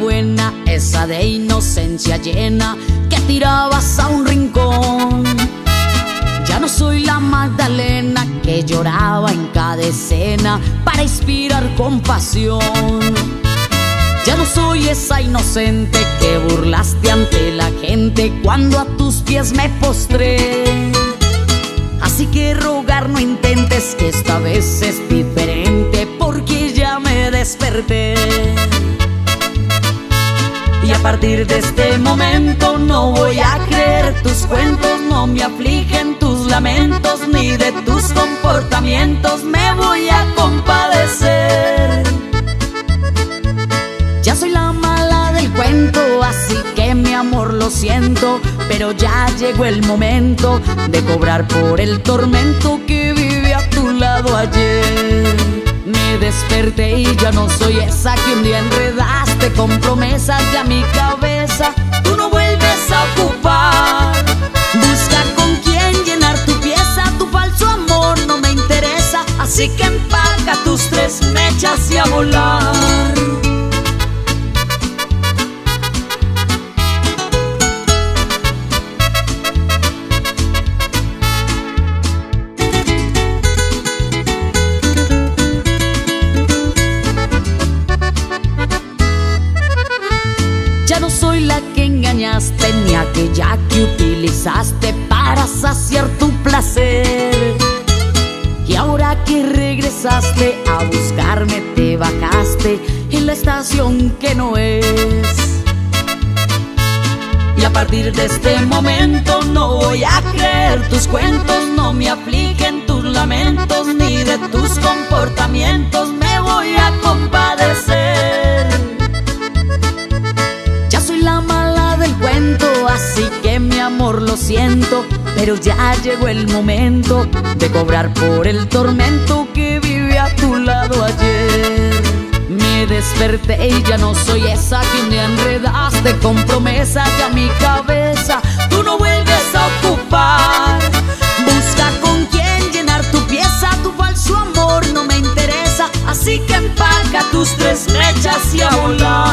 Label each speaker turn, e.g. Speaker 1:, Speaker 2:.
Speaker 1: sonrisa de inocencia llena que tirabas a un rincón. Ya no soy la Magdalena que lloraba en cada escena para inspirar compasión. Ya no soy esa inocente que burlaste ante la gente cuando a tus pies me postré. Así que rogar no intentes que esta vez es diferente porque ya me desperté. Partir de este momento no voy a creer tus cuentos, no me afligen tus lamentos ni de tus comportamientos me voy a compadecer. Ya soy la mala del cuento, así que mi amor lo siento, pero ya llegó el momento de cobrar por el tormento que viví a tu lado ayer. Me desperté y ya no soy esa que un día enredaste con promesas ya mi cabeza. Tú no vuelves a ocupar. Busca con quién llenar tu pieza. Tu falso amor no me interesa. Así que empaca tus tres mechas y a volar. Aquella que utilizaste para saciar tu placer. Y ahora que regresaste a buscarme, te bajaste en la estación que no es. Y a partir de este momento no voy a creer tus cuentos, no me afligen tus lamentos, ni de tus comportamientos lo siento, pero ya llegó el momento de cobrar por el tormento que viví a tu lado ayer. Me desperté y ya no soy esa que me enredaste con promesas a mi cabeza. Tú no vuelves a ocupar. Busca con quién llenar tu pieza, tu falso amor no me interesa. Así que empaca tus tres mechas y a volar.